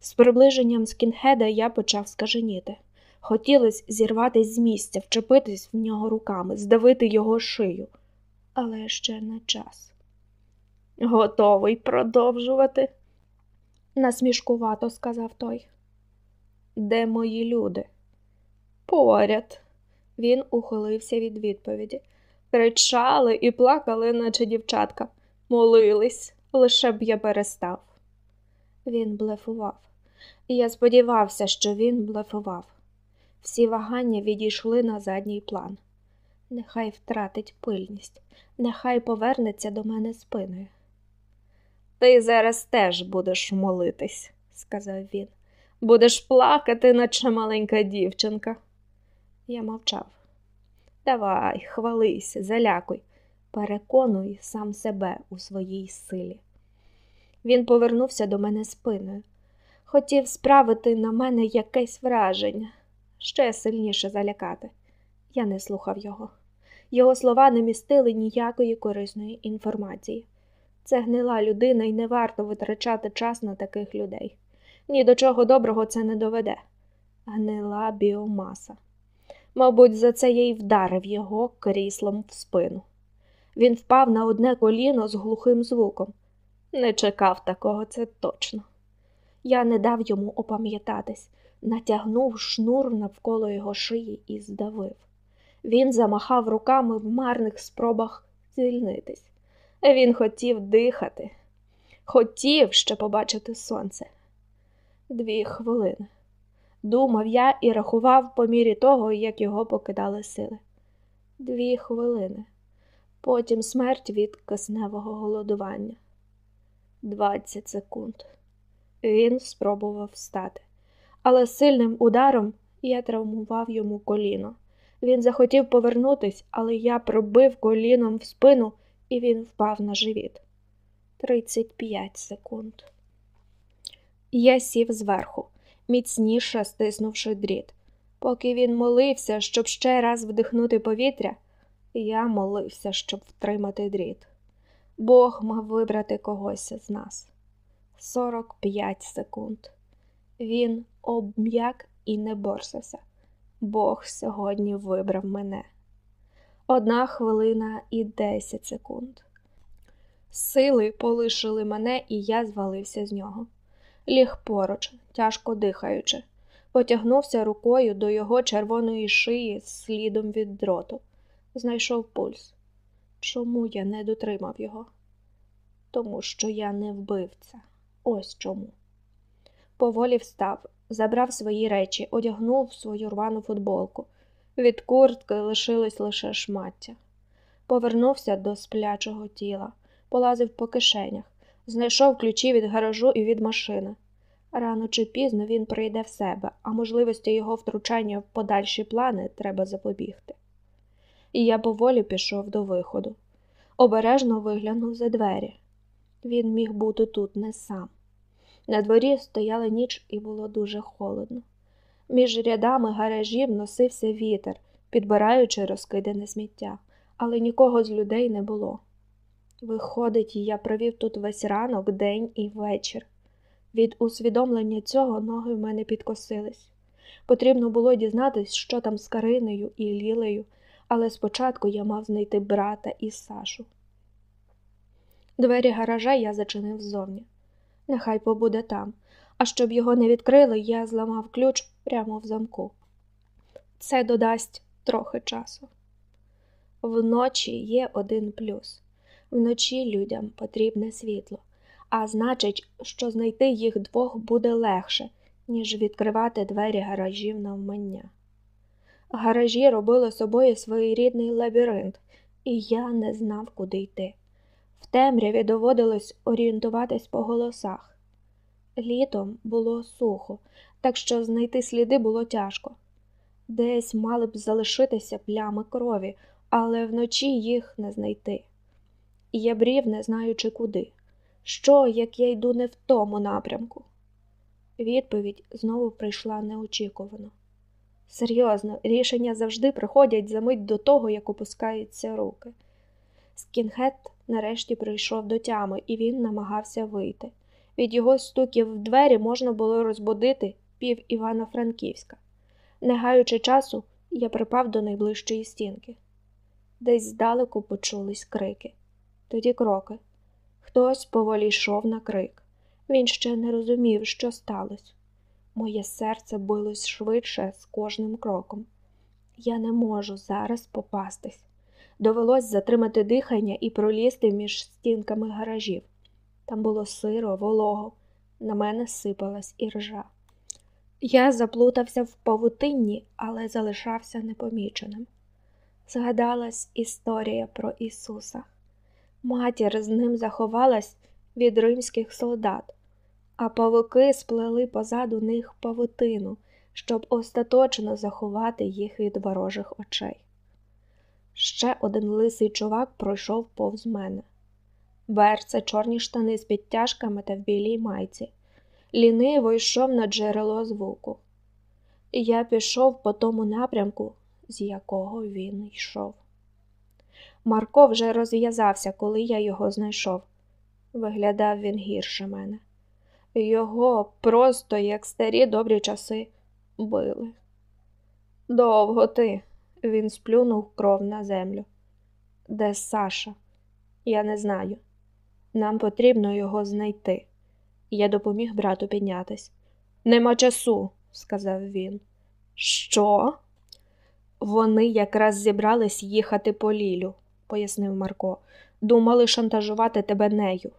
Speaker 1: З приближенням скінхеда я почав скаженіти. Хотілося зірватися з місця, вчепитись в нього руками, здавити його шию, але ще не час. Готовий продовжувати? насмішкувато сказав той. Де мої люди? Поряд. Він ухилився від відповіді. Кричали і плакали, наче дівчатка, молились, лише б я перестав. Він блефував, і я сподівався, що він блефував. Всі вагання відійшли на задній план. Нехай втратить пильність, нехай повернеться до мене спиною. Ти зараз теж будеш молитись, сказав він. Будеш плакати, наче маленька дівчинка. Я мовчав. Давай, хвались, залякуй, переконуй сам себе у своїй силі. Він повернувся до мене спиною, хотів справити на мене якесь враження, ще сильніше залякати. Я не слухав його. Його слова не містили ніякої корисної інформації. Це гнила людина і не варто витрачати час на таких людей. Ні до чого доброго це не доведе. Гнила біомаса. Мабуть, за це я й вдарив його кріслом в спину. Він впав на одне коліно з глухим звуком. Не чекав такого, це точно. Я не дав йому опам'ятатись, натягнув шнур навколо його шиї і здавив. Він замахав руками в марних спробах звільнитись. Він хотів дихати, хотів ще побачити сонце. Дві хвилини. Думав я і рахував по мірі того, як його покидали сили. Дві хвилини. Потім смерть від кисневого голодування. Двадцять секунд. Він спробував встати, але сильним ударом я травмував йому коліно. Він захотів повернутись, але я пробив коліном в спину, і він впав на живіт. Тридцять п'ять секунд. Я сів зверху, міцніше стиснувши дріт. Поки він молився, щоб ще раз вдихнути повітря, я молився, щоб втримати дріт. Бог мав вибрати когось з нас. Сорок п'ять секунд. Він обм'як і не борсався. Бог сьогодні вибрав мене. Одна хвилина і десять секунд. Сили полишили мене, і я звалився з нього. Ліг поруч, тяжко дихаючи, потягнувся рукою до його червоної шиї слідом від дроту, знайшов пульс. Чому я не дотримав його? Тому що я не вбивця. Ось чому. Поволі встав, забрав свої речі, одягнув свою рвану футболку. Від куртки лишилось лише шмаття. Повернувся до сплячого тіла, полазив по кишенях, знайшов ключі від гаражу і від машини. Рано чи пізно він прийде в себе, а можливості його втручання в подальші плани треба запобігти. І я поволі пішов до виходу. Обережно виглянув за двері. Він міг бути тут не сам. На дворі стояла ніч і було дуже холодно. Між рядами гаражів носився вітер, підбираючи розкидане сміття, але нікого з людей не було. Виходить, я провів тут весь ранок, день і вечір. Від усвідомлення цього ноги в мене підкосились. Потрібно було дізнатись, що там з Кариною і Лілею, але спочатку я мав знайти брата і Сашу. Двері гаража я зачинив ззовні. Нехай побуде там, а щоб його не відкрили, я зламав ключ прямо в замку. Це додасть трохи часу. Вночі є один плюс вночі людям потрібне світло, а значить, що знайти їх двох буде легше, ніж відкривати двері гаражів навмання. Гаражі робили собою своєрідний лабіринт, і я не знав, куди йти. В темряві доводилось орієнтуватись по голосах. Літом було сухо, так що знайти сліди було тяжко. Десь мали б залишитися плями крові, але вночі їх не знайти. І я брів, не знаючи куди. Що, як я йду не в тому напрямку? Відповідь знову прийшла неочікувано. Серйозно, рішення завжди приходять за мить до того, як опускаються руки. Скінхет нарешті прийшов до тями, і він намагався вийти. Від його стуків в двері можна було розбудити пів Івано-Франківська. Не гаючи часу, я припав до найближчої стінки. Десь здалеку почулись крики, тоді кроки. Хтось поволі йшов на крик. Він ще не розумів, що сталося. Моє серце билось швидше з кожним кроком. Я не можу зараз попастись. Довелось затримати дихання і пролізти між стінками гаражів. Там було сиро, волого, на мене сипалась іржа. Я заплутався в павутинні, але залишався непоміченим. Згадалась історія про Ісуса. Матір з ним заховалась від римських солдат, а павуки сплели позаду них павутину, щоб остаточно заховати їх від ворожих очей. Ще один лисий чувак пройшов повз мене. Берце чорні штани з підтяжками та в білій майці. Ліниво йшов на джерело звуку. Я пішов по тому напрямку, з якого він йшов. Марко вже розв'язався, коли я його знайшов. Виглядав він гірше мене. Його просто, як старі добрі часи, били. Довго ти, він сплюнув кров на землю. Де Саша? Я не знаю. Нам потрібно його знайти. Я допоміг брату піднятись. Нема часу, сказав він. Що? Вони якраз зібрались їхати по Лілю, пояснив Марко. Думали шантажувати тебе нею.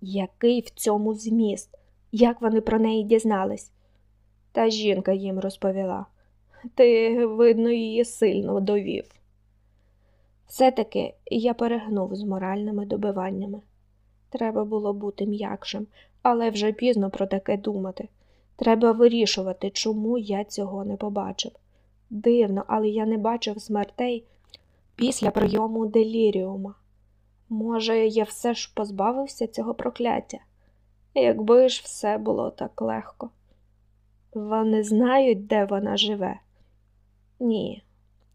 Speaker 1: Який в цьому зміст? Як вони про неї дізнались? Та жінка їм розповіла. Ти, видно, її сильно довів. Все-таки я перегнув з моральними добиваннями. Треба було бути м'якшим, але вже пізно про таке думати. Треба вирішувати, чому я цього не побачив. Дивно, але я не бачив смертей після прийому деліріума. Може, я все ж позбавився цього прокляття, якби ж все було так легко. Вони знають, де вона живе? Ні,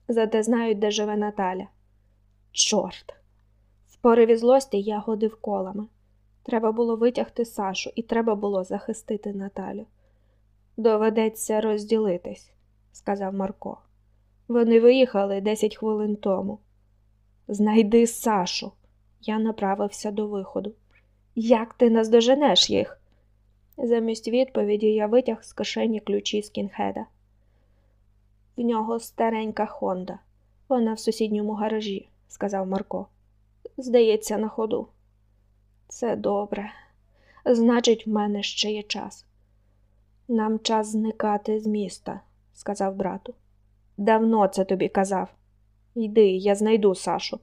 Speaker 1: зате знають, де живе Наталя. Чорт. В пориві злості я годив колами. Треба було витягти Сашу, і треба було захистити Наталю. Доведеться розділитись, сказав Марко. Вони виїхали десять хвилин тому. Знайди Сашу. Я направився до виходу. Як ти наздоженеш їх? Замість відповіді я витяг з кишені ключі з кінхеда. В нього старенька Хонда. Вона в сусідньому гаражі, сказав Марко. Здається, на ходу. Це добре. Значить, в мене ще є час. Нам час зникати з міста, сказав брату. Давно це тобі казав. Йди, я знайду Сашу.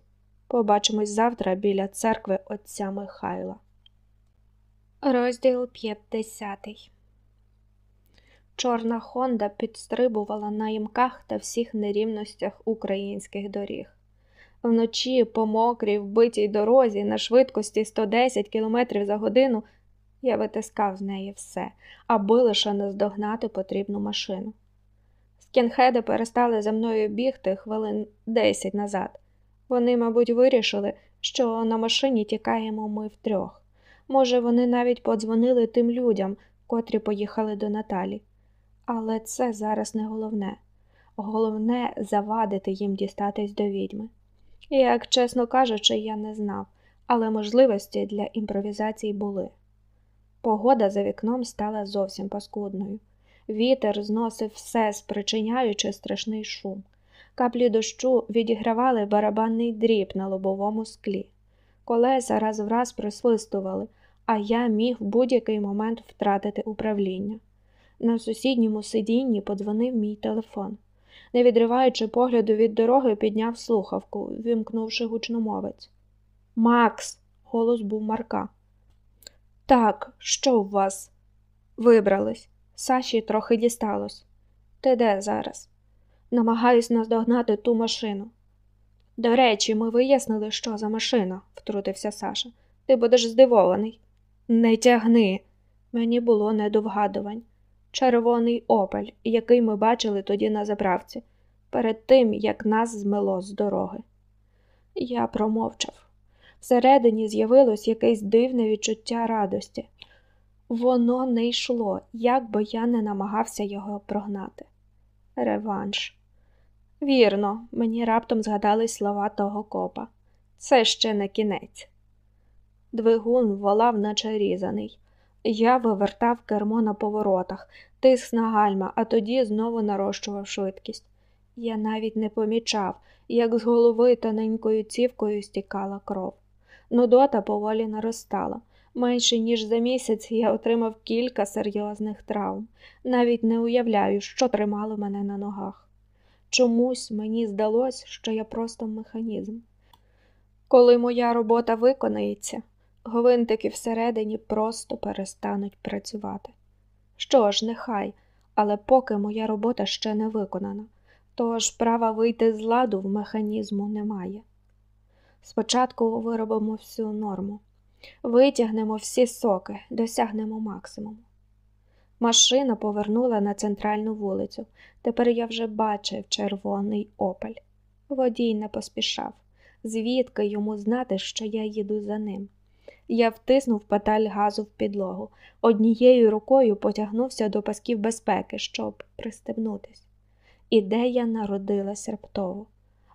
Speaker 1: Побачимось завтра біля церкви отця Михайла. Розділ 50 Чорна Хонда підстрибувала на їмках та всіх нерівностях українських доріг. Вночі, по мокрій, вбитій дорозі, на швидкості 110 км за годину, я витискав з неї все, аби лише наздогнати потрібну машину. Скінхеди перестали за мною бігти хвилин 10 назад. Вони, мабуть, вирішили, що на машині тікаємо ми втрьох. Може, вони навіть подзвонили тим людям, котрі поїхали до Наталі. Але це зараз не головне. Головне завадити їм дістатись до відьми. Як, чесно кажучи, я не знав, але можливості для імпровізації були. Погода за вікном стала зовсім паскудною. Вітер зносив все, спричиняючи страшний шум. Каплі дощу відігравали барабанний дріб на лобовому склі. Колеса раз в раз присвистували, а я міг в будь-який момент втратити управління. На сусідньому сидінні подзвонив мій телефон. Не відриваючи погляду від дороги, підняв слухавку, вимкнувши гучномовець. Макс, голос був Марка. Так, що у вас? Вибрались. Саші трохи дісталось. Ти де зараз? Намагаюсь наздогнати ту машину. До речі, ми вияснили, що за машина, втрутився Саша. Ти будеш здивований. Не тягни. Мені було не до вгадувань. Червоний опель, який ми бачили тоді на заправці, перед тим, як нас змило з дороги. Я промовчав. Всередині з'явилось якесь дивне відчуття радості. Воно не йшло, як би я не намагався його прогнати. Реванш. Вірно, мені раптом згадались слова того копа. Це ще не кінець. Двигун волав, наче різаний. Я вивертав кермо на поворотах, тиск на гальма, а тоді знову нарощував швидкість. Я навіть не помічав, як з голови тоненькою цівкою стікала кров. Нудота поволі наростала. Менше ніж за місяць я отримав кілька серйозних травм. Навіть не уявляю, що тримало мене на ногах. Чомусь мені здалось, що я просто механізм. Коли моя робота виконається, гвинтики всередині просто перестануть працювати. Що ж, нехай, але поки моя робота ще не виконана, тож права вийти з ладу в механізму немає. Спочатку виробимо всю норму, витягнемо всі соки, досягнемо максимуму. Машина повернула на центральну вулицю. Тепер я вже бачив червоний опель. Водій не поспішав, звідки йому знати, що я їду за ним. Я втиснув педаль газу в підлогу, однією рукою потягнувся до пасків безпеки, щоб пристебнутись. Ідея народилась раптово.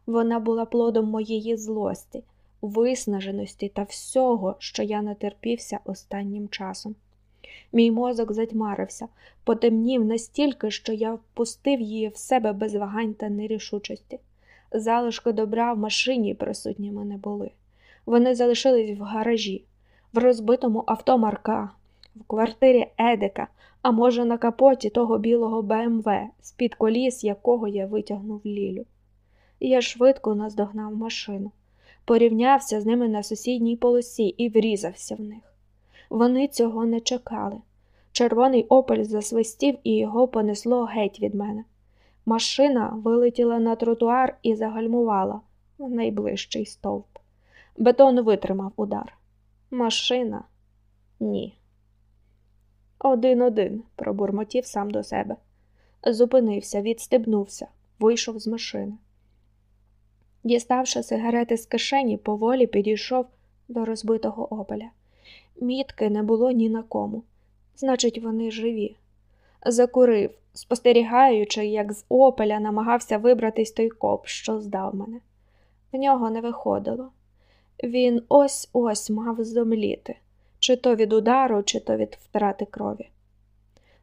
Speaker 1: Вона була плодом моєї злості, виснаженості та всього, що я натерпівся останнім часом. Мій мозок затьмарився, потемнів настільки, що я впустив її в себе без вагань та нерішучості. Залишки добра в машині присутніми не були. Вони залишились в гаражі, в розбитому авто Марка, в квартирі Едика, а може, на капоті того білого БМВ, з-під коліс якого я витягнув Лілю. Я швидко наздогнав машину, порівнявся з ними на сусідній полосі і врізався в них. Вони цього не чекали. Червоний опель засвистів і його понесло геть від мене. Машина вилетіла на тротуар і загальмувала в найближчий стовп. Бетон витримав удар. Машина ні. Один-один, пробурмотів сам до себе. Зупинився, відстебнувся, вийшов з машини. Діставши сигарети з кишені, поволі підійшов до розбитого опеля. Мітки не було ні на кому, значить, вони живі. Закурив, спостерігаючи, як з опеля намагався вибратись той коп, що здав мене. В нього не виходило. Він ось ось мав зомліти, чи то від удару, чи то від втрати крові.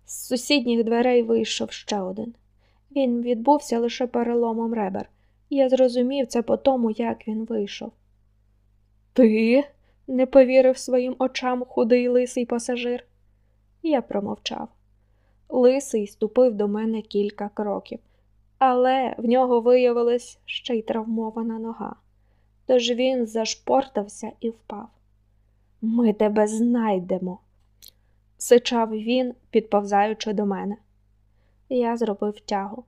Speaker 1: З сусідніх дверей вийшов ще один. Він відбувся лише переломом ребер. Я зрозумів це по тому, як він вийшов. Ти? не повірив своїм очам худий лисий пасажир. Я промовчав. Лисий ступив до мене кілька кроків, але в нього виявилась ще й травмована нога. Тож він зашпортався і впав. Ми тебе знайдемо, сичав він, підповзаючи до мене. Я зробив тягу,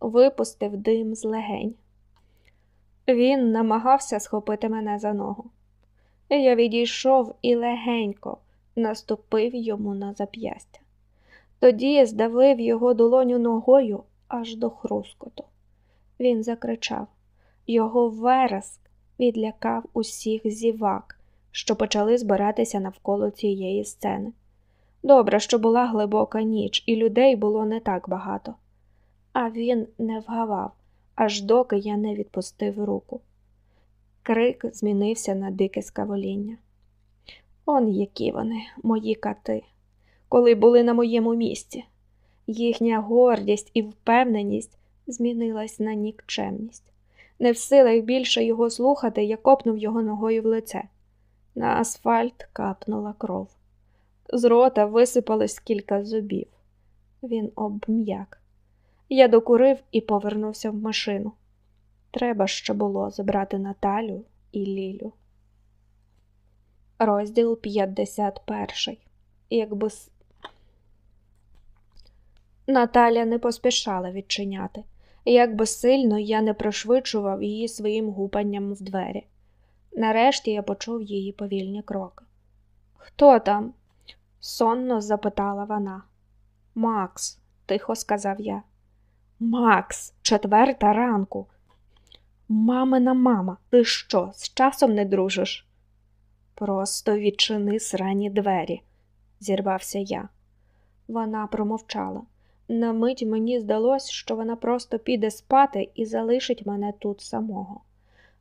Speaker 1: випустив дим з легень. Він намагався схопити мене за ногу. Я відійшов і легенько наступив йому на зап'ястя. Тоді здавив його долоню ногою аж до хрускоту. Він закричав його вереск відлякав усіх зівак, що почали збиратися навколо цієї сцени. Добре, що була глибока ніч, і людей було не так багато. А він не вгавав, аж доки я не відпустив руку. Крик змінився на дике скавоління. Он які вони, мої кати, коли були на моєму місці. Їхня гордість і впевненість змінилась на нікчемність. Не в силах більше його слухати, я копнув його ногою в лице. На асфальт капнула кров. З рота висипалось кілька зубів. Він обм'як. Я докурив і повернувся в машину. Треба ще було забрати Наталю і Лілю. Розділ 51. Якби с... Наталя не поспішала відчиняти, як би сильно я не пришвидшував її своїм гупанням в двері. Нарешті я почув її повільні кроки. Хто там? сонно запитала вона. Макс, тихо сказав я. Макс, четверта ранку. Мамина мама, ти що, з часом не дружиш? Просто відчини срані двері, зірвався я. Вона промовчала. На мить мені здалось, що вона просто піде спати і залишить мене тут самого.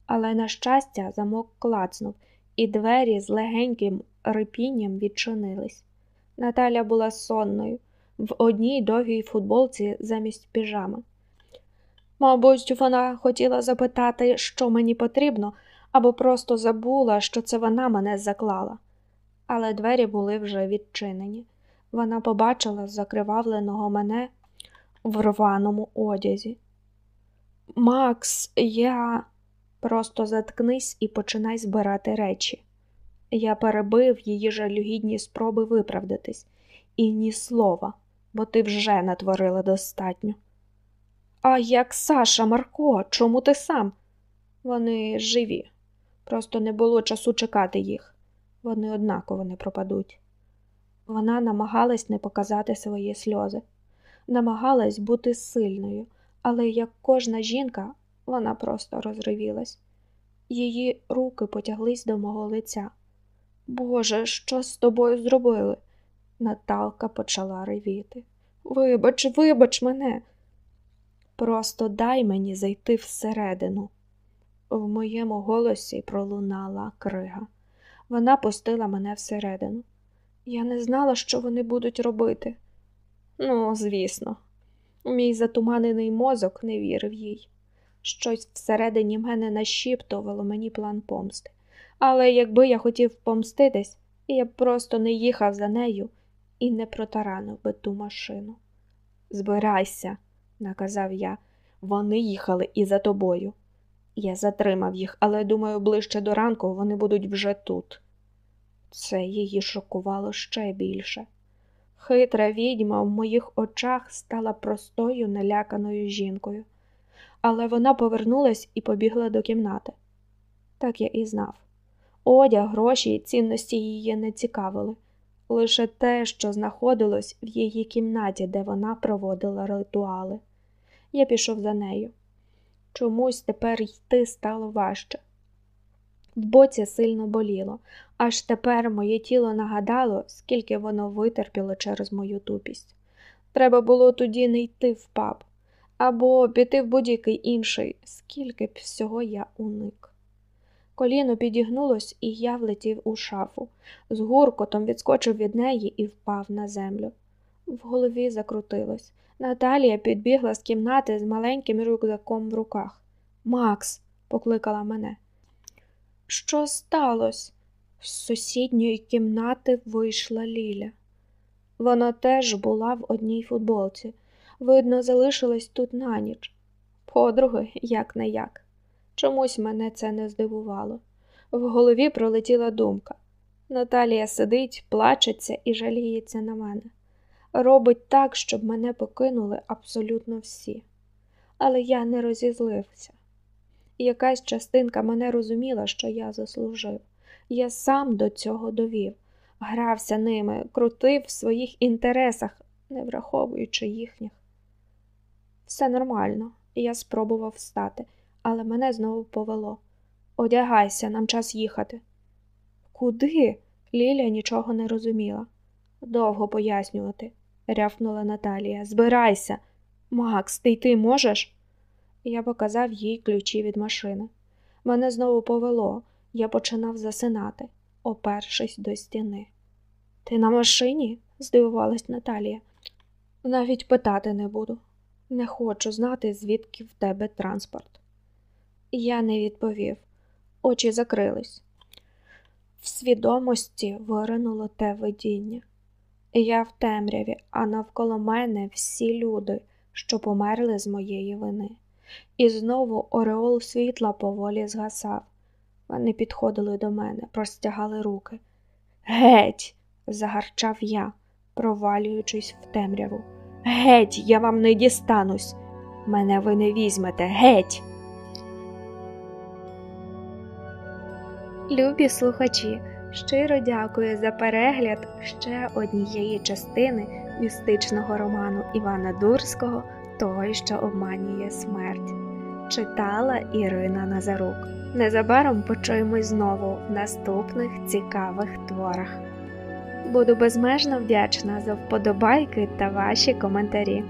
Speaker 1: Але, на щастя, замок клацнув, і двері з легеньким рипінням відчинились. Наталя була сонною, в одній довгій футболці замість піжами. Мабуть, вона хотіла запитати, що мені потрібно, або просто забула, що це вона мене заклала. Але двері були вже відчинені. Вона побачила закривавленого мене в рваному одязі. Макс, я просто заткнись і починай збирати речі. Я перебив її жалюгідні спроби виправдатись, і ні слова, бо ти вже натворила достатньо. А як Саша, Марко, чому ти сам? Вони живі, просто не було часу чекати їх, вони однаково не пропадуть. Вона намагалась не показати свої сльози, намагалась бути сильною, але як кожна жінка, вона просто розривілась. Її руки потяглись до мого лиця. Боже, що з тобою зробили? Наталка почала ревіти. Вибач, вибач мене. Просто дай мені зайти всередину. В моєму голосі пролунала крига. Вона пустила мене всередину. Я не знала, що вони будуть робити. Ну, звісно, мій затуманений мозок не вірив їй. Щось всередині мене нашіптувало мені план помсти. Але якби я хотів помститись, я б просто не їхав за нею і не протаранив би ту машину. Збирайся, наказав я, вони їхали і за тобою. Я затримав їх, але думаю, ближче до ранку вони будуть вже тут. Це її шокувало ще більше. Хитра відьма в моїх очах стала простою, наляканою жінкою, але вона повернулась і побігла до кімнати. Так я і знав. Одяг, гроші і цінності її не цікавили, лише те, що знаходилось в її кімнаті, де вона проводила ритуали. Я пішов за нею. Чомусь тепер йти стало важче. В боці сильно боліло, аж тепер моє тіло нагадало, скільки воно витерпіло через мою тупість. Треба було тоді не йти в паб або піти в будь-який інший, скільки б всього я уник. Коліно підігнулось, і я влетів у шафу. З гуркотом відскочив від неї і впав на землю. В голові закрутилось. Наталія підбігла з кімнати з маленьким рюкзаком в руках. Макс, покликала мене. Що сталося? З сусідньої кімнати вийшла Ліля. Вона теж була в одній футболці. Видно, залишилась тут на ніч. Подруги, як не як. Чомусь мене це не здивувало. В голові пролетіла думка. Наталія сидить, плачеться і жаліється на мене. Робить так, щоб мене покинули абсолютно всі. Але я не розізлився. Якась частинка мене розуміла, що я заслужив. Я сам до цього довів, грався ними, крутив в своїх інтересах, не враховуючи їхніх. Все нормально, я спробував встати але мене знову повело. Одягайся, нам час їхати. Куди? Ліля нічого не розуміла. Довго пояснювати, рявкнула Наталія. Збирайся. Макс, ти йти можеш? Я показав їй ключі від машини. Мене знову повело, я починав засинати, опершись до стіни. Ти на машині? здивувалась Наталія. Навіть питати не буду. Не хочу знати, звідки в тебе транспорт. Я не відповів, очі закрились. В свідомості виринуло те видіння. Я в темряві, а навколо мене всі люди, що померли з моєї вини. І знову ореол світла поволі згасав. Вони підходили до мене, простягали руки. Геть! загарчав я, провалюючись в темряву. Геть, я вам не дістанусь. Мене ви не візьмете, геть. Любі слухачі, щиро дякую за перегляд ще однієї частини містичного роману Івана Дурського Той, що обманює смерть. Читала Ірина Назарук. Незабаром почуємось знову в наступних цікавих творах. Буду безмежно вдячна за вподобайки та ваші коментарі.